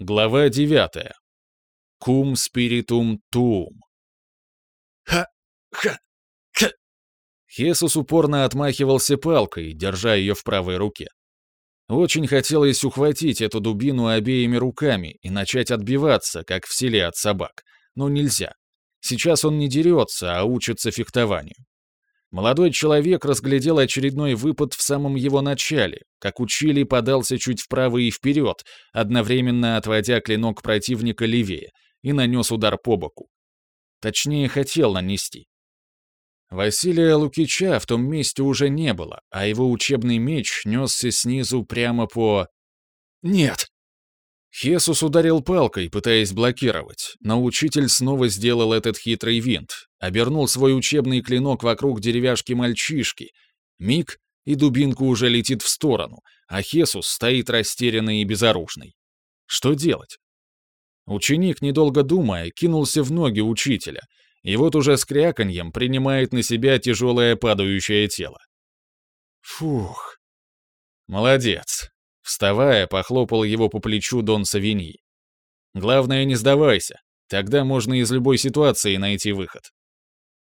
Глава 9. Кум спиритум туум. Ха! Ха! Ха! Хесус упорно отмахивался палкой, держа ее в правой руке. Очень хотелось ухватить эту дубину обеими руками и начать отбиваться, как в селе от собак. Но нельзя. Сейчас он не дерется, а учится фехтованию. Молодой человек разглядел очередной выпад в самом его начале, как учили, подался чуть вправо и вперед, одновременно отводя клинок противника левее, и нанес удар по боку. Точнее, хотел нанести. Василия Лукича в том месте уже не было, а его учебный меч несся снизу прямо по... Нет! Хесус ударил палкой, пытаясь блокировать, но учитель снова сделал этот хитрый винт, обернул свой учебный клинок вокруг деревяшки мальчишки. Миг, и дубинка уже летит в сторону, а Хесус стоит растерянный и безоружный. Что делать? Ученик, недолго думая, кинулся в ноги учителя, и вот уже с кряканьем принимает на себя тяжелое падающее тело. Фух. Молодец. Вставая, похлопал его по плечу Дон Савиньи. «Главное, не сдавайся. Тогда можно из любой ситуации найти выход».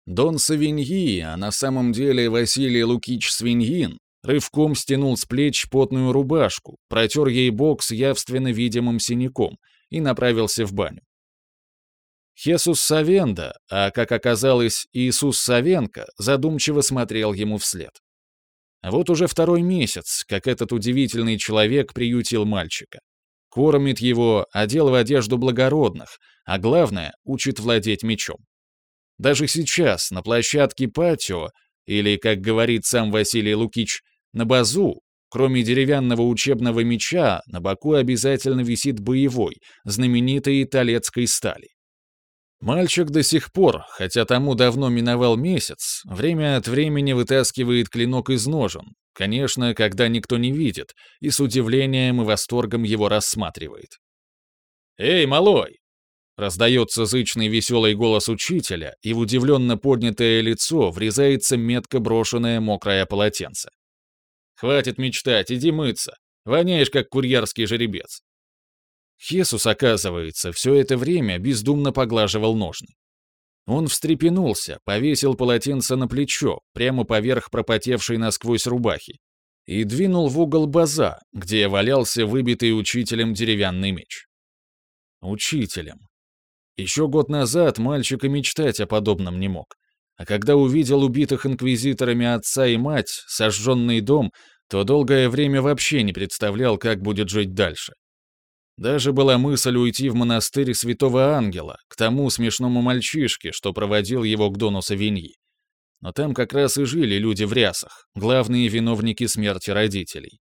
Дон Савиньи, а на самом деле Василий Лукич Свиньин, рывком стянул с плеч потную рубашку, протер ей бок с явственно видимым синяком и направился в баню. Хесус Савенда, а, как оказалось, Иисус Савенко, задумчиво смотрел ему вслед. Вот уже второй месяц, как этот удивительный человек приютил мальчика. Кормит его, одел в одежду благородных, а главное, учит владеть мечом. Даже сейчас, на площадке патио, или, как говорит сам Василий Лукич, на базу, кроме деревянного учебного меча, на боку обязательно висит боевой, знаменитый талецкой стали. Мальчик до сих пор, хотя тому давно миновал месяц, время от времени вытаскивает клинок из ножен, конечно, когда никто не видит, и с удивлением и восторгом его рассматривает. «Эй, малой!» Раздается зычный веселый голос учителя, и в удивленно поднятое лицо врезается метко брошенное мокрое полотенце. «Хватит мечтать, иди мыться. Воняешь, как курьерский жеребец. Хесус, оказывается, все это время бездумно поглаживал ножны. Он встрепенулся, повесил полотенце на плечо, прямо поверх пропотевшей насквозь рубахи, и двинул в угол база, где валялся выбитый учителем деревянный меч. Учителем. Еще год назад мальчик и мечтать о подобном не мог. А когда увидел убитых инквизиторами отца и мать, сожженный дом, то долгое время вообще не представлял, как будет жить дальше. Даже была мысль уйти в монастырь Святого Ангела, к тому смешному мальчишке, что проводил его к Дону Савиньи. Но там как раз и жили люди в рясах, главные виновники смерти родителей.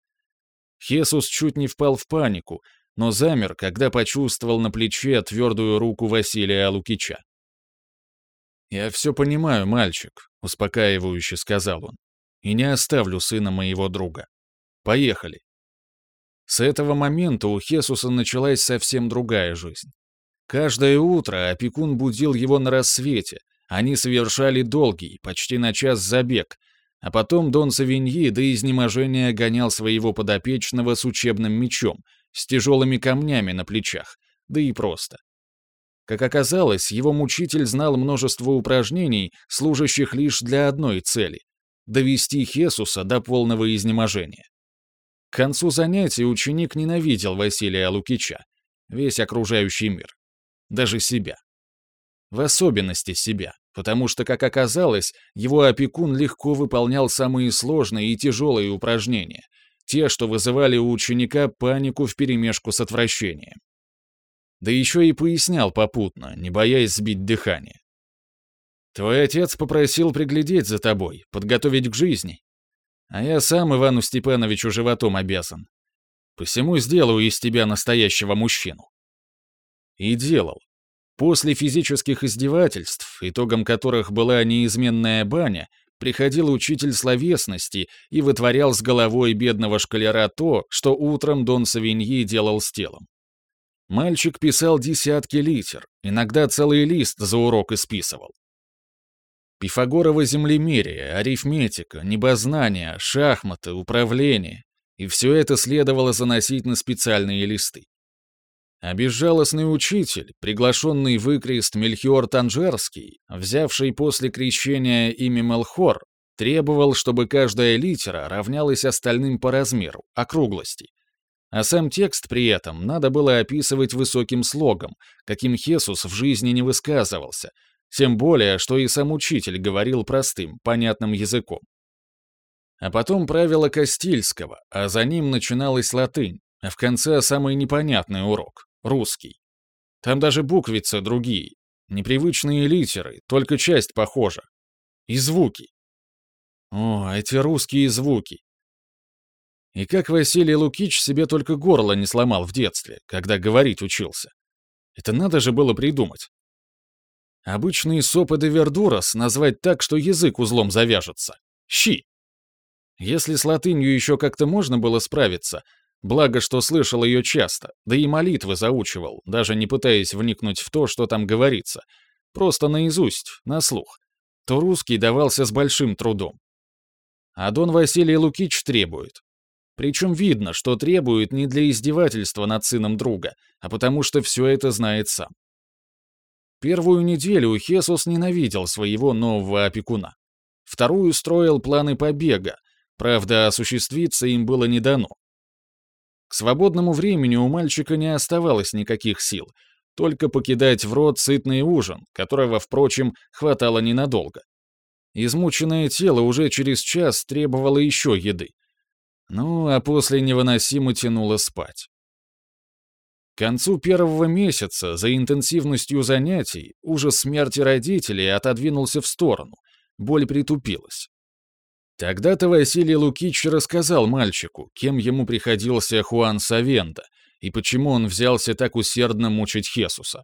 Хесус чуть не впал в панику, но замер, когда почувствовал на плече твердую руку Василия Лукича. «Я все понимаю, мальчик», — успокаивающе сказал он, — «и не оставлю сына моего друга. Поехали». С этого момента у Хесуса началась совсем другая жизнь. Каждое утро опекун будил его на рассвете, они совершали долгий, почти на час забег, а потом Дон Савиньи до изнеможения гонял своего подопечного с учебным мечом, с тяжелыми камнями на плечах, да и просто. Как оказалось, его мучитель знал множество упражнений, служащих лишь для одной цели — довести Хесуса до полного изнеможения. К концу занятий ученик ненавидел Василия Лукича, весь окружающий мир, даже себя. В особенности себя, потому что, как оказалось, его опекун легко выполнял самые сложные и тяжелые упражнения, те, что вызывали у ученика панику вперемешку с отвращением. Да еще и пояснял попутно, не боясь сбить дыхание. «Твой отец попросил приглядеть за тобой, подготовить к жизни. А я сам Ивану Степановичу животом обязан. Посему сделаю из тебя настоящего мужчину. И делал. После физических издевательств, итогом которых была неизменная баня, приходил учитель словесности и вытворял с головой бедного школяра то, что утром Дон Савиньи делал с телом. Мальчик писал десятки литер, иногда целый лист за урок исписывал. Пифагорово землемерие, арифметика, небознание, шахматы, управление. И все это следовало заносить на специальные листы. А безжалостный учитель, приглашенный в Икрест Мельхиор Танжерский, взявший после крещения имя Мелхор, требовал, чтобы каждая литера равнялась остальным по размеру, округлости. А сам текст при этом надо было описывать высоким слогом, каким Хесус в жизни не высказывался, тем более, что и сам учитель говорил простым, понятным языком. А потом правило Кастильского, а за ним начиналась латынь, а в конце самый непонятный урок — русский. Там даже буквицы другие, непривычные литеры, только часть похожа. И звуки. О, эти русские звуки. И как Василий Лукич себе только горло не сломал в детстве, когда говорить учился. Это надо же было придумать. Обычный сопы де вердурас назвать так, что язык узлом завяжется. Щи. Если с латынью еще как-то можно было справиться, благо, что слышал ее часто, да и молитвы заучивал, даже не пытаясь вникнуть в то, что там говорится, просто наизусть, на слух, то русский давался с большим трудом. А Дон Василий Лукич требует. Причем видно, что требует не для издевательства над сыном друга, а потому что все это знает сам. Первую неделю Хесус ненавидел своего нового опекуна. Вторую строил планы побега, правда, осуществиться им было не дано. К свободному времени у мальчика не оставалось никаких сил, только покидать в рот сытный ужин, которого, впрочем, хватало ненадолго. Измученное тело уже через час требовало еще еды. Ну, а после невыносимо тянуло спать. К концу первого месяца за интенсивностью занятий ужас смерти родителей отодвинулся в сторону, боль притупилась. Тогда-то Василий Лукич рассказал мальчику, кем ему приходился Хуан Савенда и почему он взялся так усердно мучить Хесуса.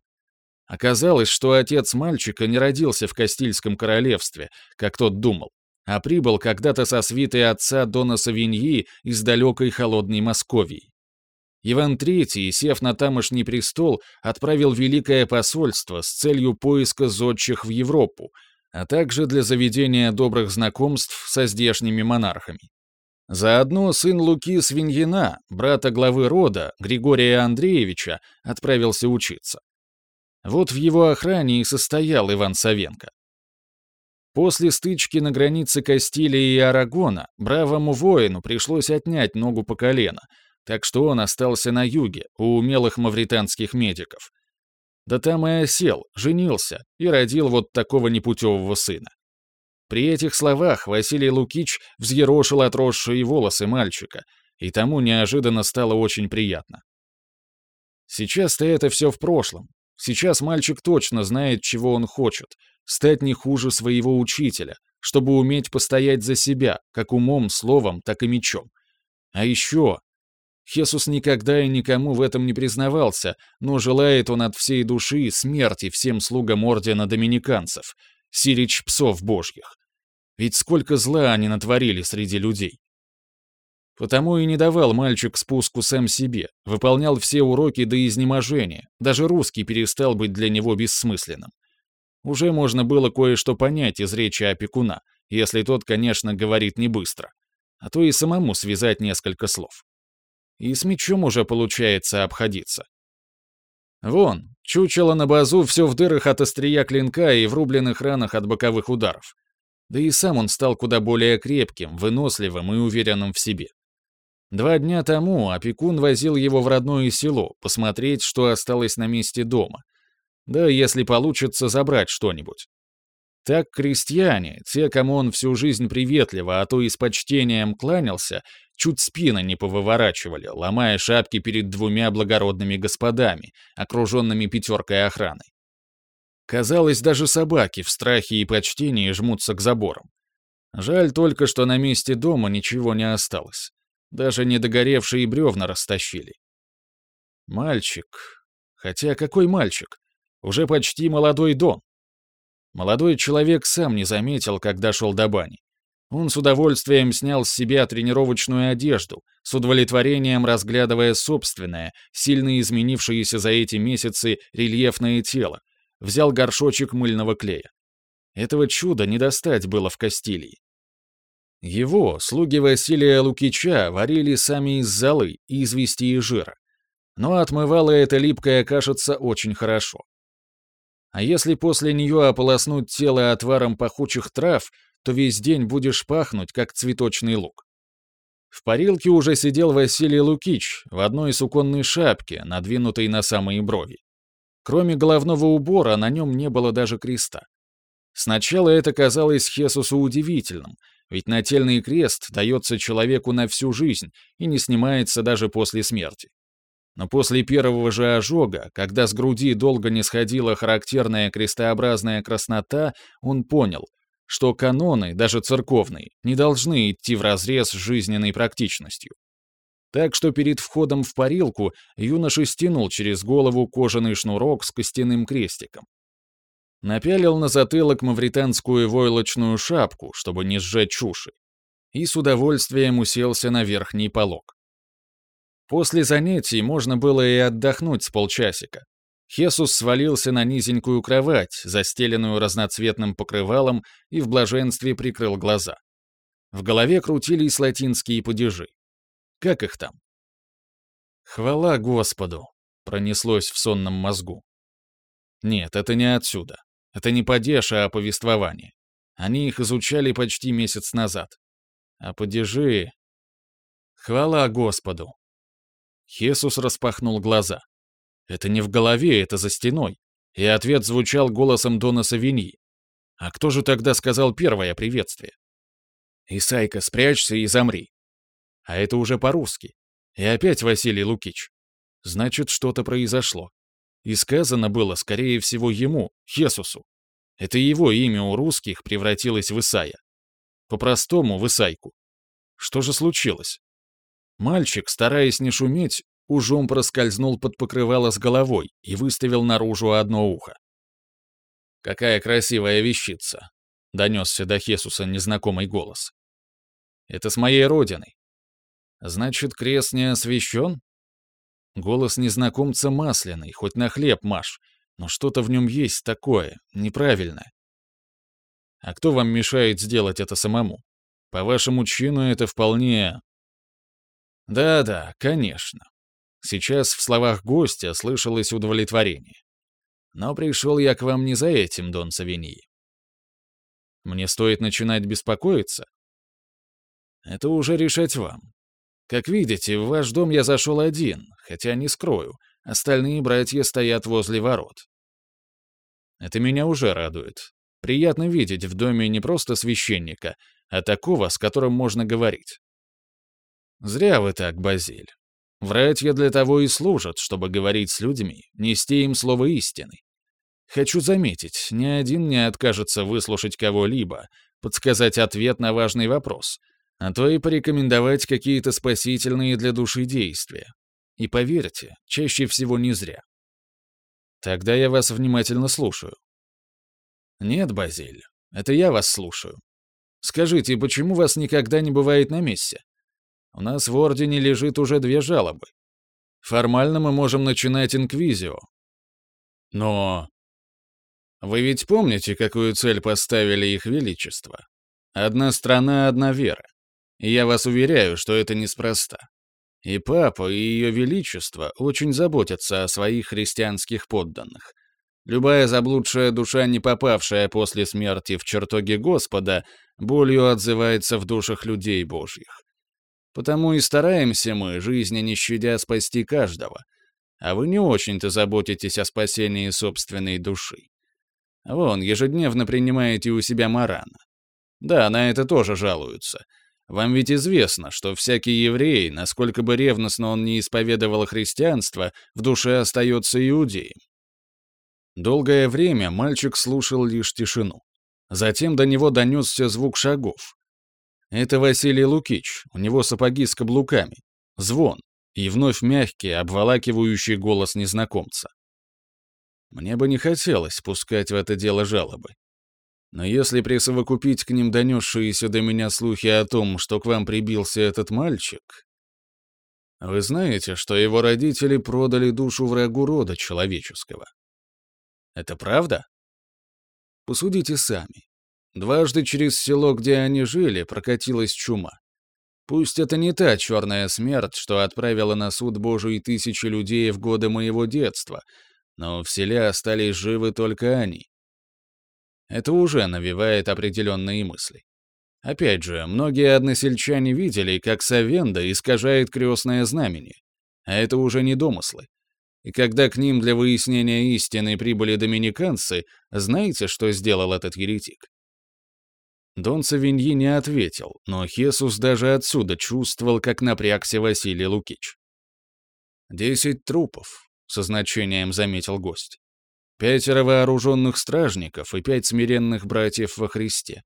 Оказалось, что отец мальчика не родился в Кастильском королевстве, как тот думал, а прибыл когда-то со свитой отца Дона Савиньи из далекой холодной Московии. Иван III, сев на тамошний престол, отправил великое посольство с целью поиска зодчих в Европу, а также для заведения добрых знакомств со здешними монархами. Заодно сын Луки Свиньина, брата главы рода, Григория Андреевича, отправился учиться. Вот в его охране и состоял Иван Савенко. После стычки на границе Кастилии и Арагона бравому воину пришлось отнять ногу по колено, так что он остался на юге, у умелых мавританских медиков. Да там и осел, женился и родил вот такого непутевого сына. При этих словах Василий Лукич взъерошил отросшие волосы мальчика, и тому неожиданно стало очень приятно. Сейчас-то это все в прошлом, Сейчас мальчик точно знает, чего он хочет — стать не хуже своего учителя, чтобы уметь постоять за себя, как умом, словом, так и мечом. А еще... Хесус никогда и никому в этом не признавался, но желает он от всей души смерти всем слугам ордена доминиканцев, сирич псов божьих. Ведь сколько зла они натворили среди людей. Потому и не давал мальчик спуску сам себе, выполнял все уроки до изнеможения, даже русский перестал быть для него бессмысленным. Уже можно было кое-что понять из речи опекуна, если тот, конечно, говорит не быстро, а то и самому связать несколько слов. И с мечом уже получается обходиться. Вон, чучело на базу все в дырах от острия клинка и в рубленных ранах от боковых ударов. Да и сам он стал куда более крепким, выносливым и уверенным в себе. Два дня тому опекун возил его в родное село, посмотреть, что осталось на месте дома. Да, если получится, забрать что-нибудь. Так крестьяне, те, кому он всю жизнь приветливо, а то и с почтением кланялся, чуть спины не повыворачивали, ломая шапки перед двумя благородными господами, окруженными пятеркой охраны. Казалось, даже собаки в страхе и почтении жмутся к заборам. Жаль только, что на месте дома ничего не осталось. Даже недогоревшие бревна растащили. Мальчик. Хотя какой мальчик? Уже почти молодой Дон. Молодой человек сам не заметил, когда шел до бани. Он с удовольствием снял с себя тренировочную одежду, с удовлетворением разглядывая собственное, сильно изменившееся за эти месяцы рельефное тело, взял горшочек мыльного клея. Этого чуда не достать было в Кастилии. Его, слуги Василия Лукича, варили сами из золы, извести и жира. Но отмывала эта липкая кашица очень хорошо. А если после нее ополоснуть тело отваром пахучих трав, то весь день будешь пахнуть, как цветочный лук. В парилке уже сидел Василий Лукич в одной суконной шапке, надвинутой на самые брови. Кроме головного убора, на нем не было даже креста. Сначала это казалось Хесусу удивительным, ведь нательный крест дается человеку на всю жизнь и не снимается даже после смерти. Но после первого же ожога, когда с груди долго не сходила характерная крестообразная краснота, он понял, что каноны, даже церковные, не должны идти вразрез с жизненной практичностью. Так что перед входом в парилку юноша стянул через голову кожаный шнурок с костяным крестиком. Напялил на затылок мавританскую войлочную шапку, чтобы не сжечь уши, и с удовольствием уселся на верхний полог. После занятий можно было и отдохнуть с полчасика. Хесус свалился на низенькую кровать, застеленную разноцветным покрывалом, и в блаженстве прикрыл глаза. В голове крутились латинские падежи. Как их там? «Хвала Господу!» — пронеслось в сонном мозгу. Нет, это не отсюда. Это не падеж, а повествование. Они их изучали почти месяц назад. А падежи... Хвала Господу! Хесус распахнул глаза. Это не в голове, это за стеной. И ответ звучал голосом Дона Савиньи. А кто же тогда сказал первое приветствие? «Исайка, спрячься и замри». А это уже по-русски. И опять Василий Лукич. Значит, что-то произошло. И сказано было, скорее всего, ему, Хесусу. Это его имя у русских превратилось в Исая. По-простому, в Исайку. Что же случилось? Мальчик, стараясь не шуметь, ужом проскользнул под покрывало с головой и выставил наружу одно ухо. «Какая красивая вещица!» — донесся до Хесуса незнакомый голос. «Это с моей родины. Значит, крест не освящен?» Голос незнакомца масляный, хоть на хлеб маш, но что-то в нем есть такое, неправильное. А кто вам мешает сделать это самому? По вашему чину это вполне да-да, конечно. Сейчас в словах гостя слышалось удовлетворение. Но пришел я к вам не за этим, Дон Савиньи. Мне стоит начинать беспокоиться? Это уже решать вам. Как видите, в ваш дом я зашел один, хотя не скрою, остальные братья стоят возле ворот. Это меня уже радует. Приятно видеть в доме не просто священника, а такого, с которым можно говорить. Зря вы так, Базиль. Врать для того и служат, чтобы говорить с людьми, нести им слово истины. Хочу заметить, ни один не откажется выслушать кого-либо, подсказать ответ на важный вопрос, а то и порекомендовать какие-то спасительные для души действия. И поверьте, чаще всего не зря. Тогда я вас внимательно слушаю. Нет, Базиль, это я вас слушаю. Скажите, почему вас никогда не бывает на месте? У нас в Ордене лежит уже две жалобы. Формально мы можем начинать инквизио. Но... Вы ведь помните, какую цель поставили их величество? Одна страна, одна вера. И я вас уверяю, что это неспроста. И папа, и ее величество очень заботятся о своих христианских подданных. Любая заблудшая душа, не попавшая после смерти в чертоге Господа, болью отзывается в душах людей божьих. Потому и стараемся мы, жизни не щадя, спасти каждого. А вы не очень-то заботитесь о спасении собственной души. Вон, ежедневно принимаете у себя марана. Да, на это тоже жалуются. Вам ведь известно, что всякий еврей, насколько бы ревностно он не исповедовал христианство, в душе остается иудеем. Долгое время мальчик слушал лишь тишину. Затем до него донесся звук шагов. Это Василий Лукич, у него сапоги с каблуками. Звон. И вновь мягкий, обволакивающий голос незнакомца. Мне бы не хотелось пускать в это дело жалобы. Но если присовокупить к ним донесшиеся до меня слухи о том, что к вам прибился этот мальчик... Вы знаете, что его родители продали душу врагу рода человеческого. Это правда? Посудите сами. Дважды через село, где они жили, прокатилась чума. Пусть это не та черная смерть, что отправила на суд Божий тысячи людей в годы моего детства, но в селе остались живы только они. Это уже навевает определенные мысли. Опять же, многие односельчане видели, как Савенда искажает крестное знамение. А это уже не домыслы. И когда к ним для выяснения истины прибыли доминиканцы, знаете, что сделал этот еретик? Дон Савиньи не ответил, но Хесус даже отсюда чувствовал, как напрягся Василий Лукич. «Десять трупов», — со значением заметил гость. «Пятеро вооруженных стражников и пять смиренных братьев во Христе.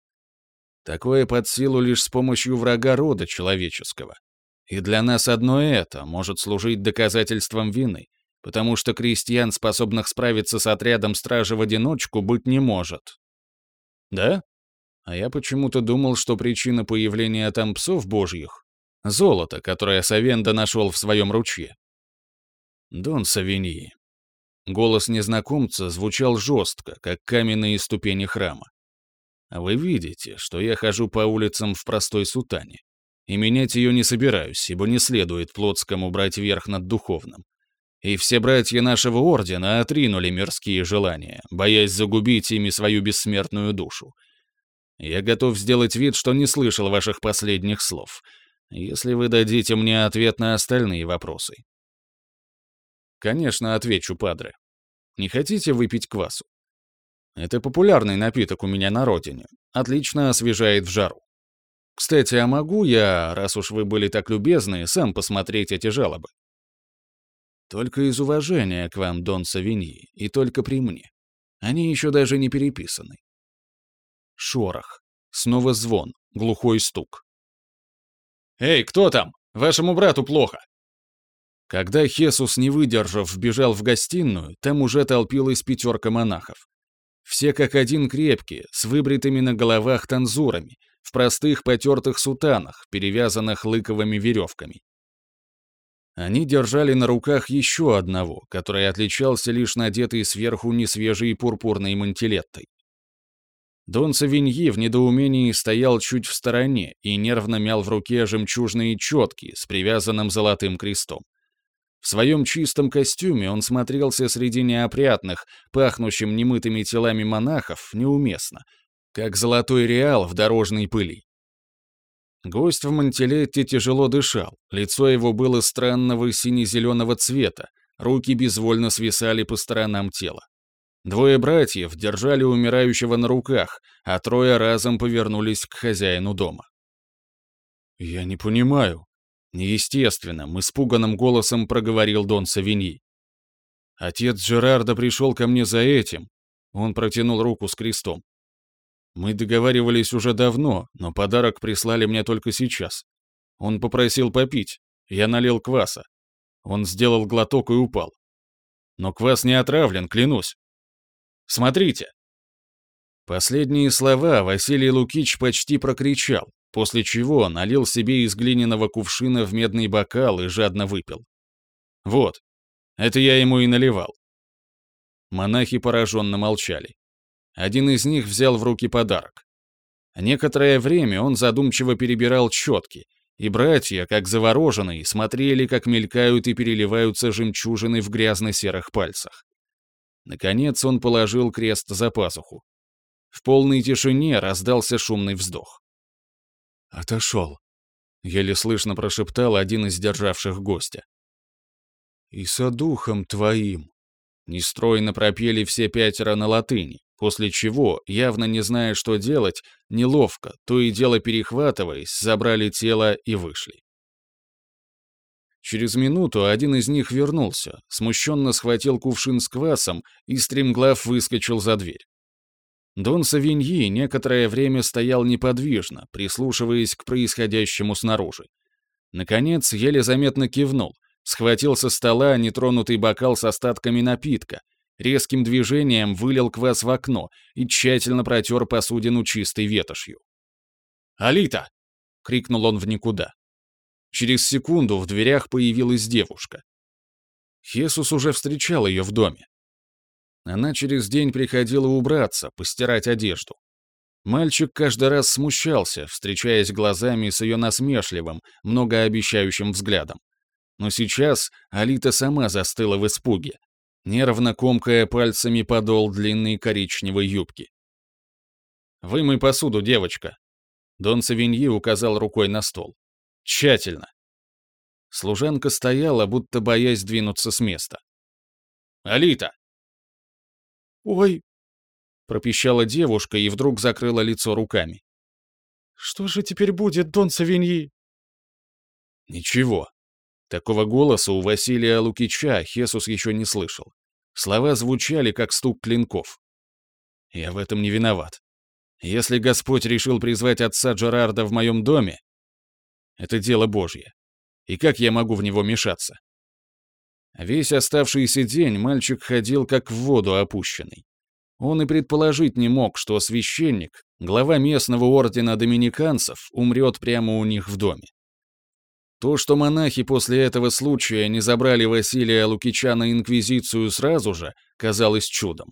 Такое под силу лишь с помощью врага рода человеческого. И для нас одно это может служить доказательством вины, потому что крестьян, способных справиться с отрядом стражи в одиночку, быть не может. Да? А я почему-то думал, что причина появления там псов божьих — золото, которое Савенда нашел в своем ручье. Дон Савиньи. Голос незнакомца звучал жестко, как каменные ступени храма. А вы видите, что я хожу по улицам в простой сутане. И менять ее не собираюсь, ибо не следует плотскому брать верх над духовным. И все братья нашего ордена отринули мирские желания, боясь загубить ими свою бессмертную душу, я готов сделать вид, что не слышал ваших последних слов, если вы дадите мне ответ на остальные вопросы. Конечно, отвечу, падре. Не хотите выпить квасу? Это популярный напиток у меня на родине. Отлично освежает в жару. Кстати, а могу я, раз уж вы были так любезны, сам посмотреть эти жалобы? Только из уважения к вам, Дон Савиньи, и только при мне. Они еще даже не переписаны. Шорох. Снова звон. Глухой стук. «Эй, кто там? Вашему брату плохо!» Когда Хесус, не выдержав, вбежал в гостиную, там уже толпилась пятерка монахов. Все как один крепкие, с выбритыми на головах танзурами, в простых потертых сутанах, перевязанных лыковыми веревками. Они держали на руках еще одного, который отличался лишь надетой сверху несвежей пурпурной мантилеттой. Дон Савиньи в недоумении стоял чуть в стороне и нервно мял в руке жемчужные четки с привязанным золотым крестом. В своем чистом костюме он смотрелся среди неопрятных, пахнущим немытыми телами монахов, неуместно, как золотой реал в дорожной пыли. Гость в мантилетте тяжело дышал, лицо его было странного сине-зеленого цвета, руки безвольно свисали по сторонам тела. Двое братьев держали умирающего на руках, а трое разом повернулись к хозяину дома. «Я не понимаю», — неестественным, испуганным голосом проговорил Дон Савиньи. «Отец Жерарда пришел ко мне за этим». Он протянул руку с крестом. «Мы договаривались уже давно, но подарок прислали мне только сейчас. Он попросил попить. Я налил кваса. Он сделал глоток и упал. Но квас не отравлен, клянусь. Смотрите!» Последние слова Василий Лукич почти прокричал, после чего налил себе из глиняного кувшина в медный бокал и жадно выпил. «Вот, это я ему и наливал». Монахи пораженно молчали. Один из них взял в руки подарок. Некоторое время он задумчиво перебирал четки, и братья, как завороженные, смотрели, как мелькают и переливаются жемчужины в грязно-серых пальцах. Наконец он положил крест за пазуху. В полной тишине раздался шумный вздох. «Отошел», — еле слышно прошептал один из державших гостя. «И со духом твоим», — нестройно пропели все пятеро на латыни, после чего, явно не зная, что делать, неловко, то и дело перехватываясь, забрали тело и вышли. Через минуту один из них вернулся, смущенно схватил кувшин с квасом и стремглав выскочил за дверь. Дон Савиньи некоторое время стоял неподвижно, прислушиваясь к происходящему снаружи. Наконец, еле заметно кивнул, схватил со стола нетронутый бокал с остатками напитка, резким движением вылил квас в окно и тщательно протер посудину чистой ветошью. «Алита!» — крикнул он в никуда. Через секунду в дверях появилась девушка. Хесус уже встречал ее в доме. Она через день приходила убраться, постирать одежду. Мальчик каждый раз смущался, встречаясь глазами с ее насмешливым, многообещающим взглядом. Но сейчас Алита сама застыла в испуге, нервно комкая пальцами подол длинной коричневой юбки. «Вымой посуду, девочка!» Дон Савиньи указал рукой на стол. «Тщательно!» Служанка стояла, будто боясь двинуться с места. «Алита!» «Ой!» пропищала девушка и вдруг закрыла лицо руками. «Что же теперь будет, Дон Савиньи?» «Ничего». Такого голоса у Василия Лукича Хесус еще не слышал. Слова звучали, как стук клинков. «Я в этом не виноват. Если Господь решил призвать отца Джерарда в моем доме, это дело Божье. И как я могу в него мешаться?» Весь оставшийся день мальчик ходил как в воду опущенный. Он и предположить не мог, что священник, глава местного ордена доминиканцев, умрет прямо у них в доме. То, что монахи после этого случая не забрали Василия Лукича на инквизицию сразу же, казалось чудом.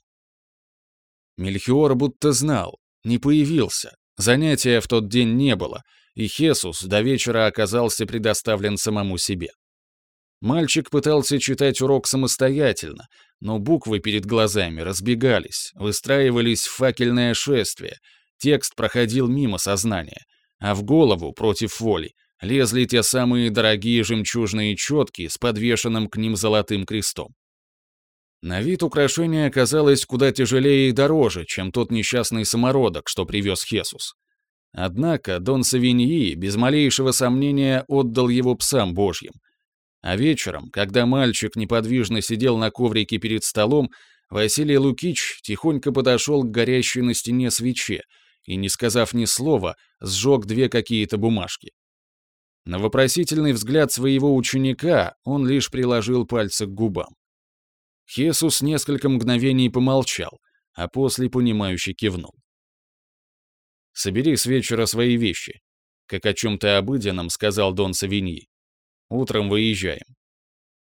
Мельхиор будто знал, не появился, занятия в тот день не было, и Хесус до вечера оказался предоставлен самому себе. Мальчик пытался читать урок самостоятельно, но буквы перед глазами разбегались, выстраивались в факельное шествие, текст проходил мимо сознания, а в голову, против воли, лезли те самые дорогие жемчужные четки с подвешенным к ним золотым крестом. На вид украшение оказалось куда тяжелее и дороже, чем тот несчастный самородок, что привез Хесус. Однако Дон Савиньи без малейшего сомнения отдал его псам божьим, а вечером, когда мальчик неподвижно сидел на коврике перед столом, Василий Лукич тихонько подошел к горящей на стене свече и, не сказав ни слова, сжег две какие-то бумажки. На вопросительный взгляд своего ученика он лишь приложил пальцы к губам. Хесус несколько мгновений помолчал, а после понимающе кивнул. «Собери с вечера свои вещи», — как о чем-то обыденном сказал Дон Савиньи. Утром выезжаем.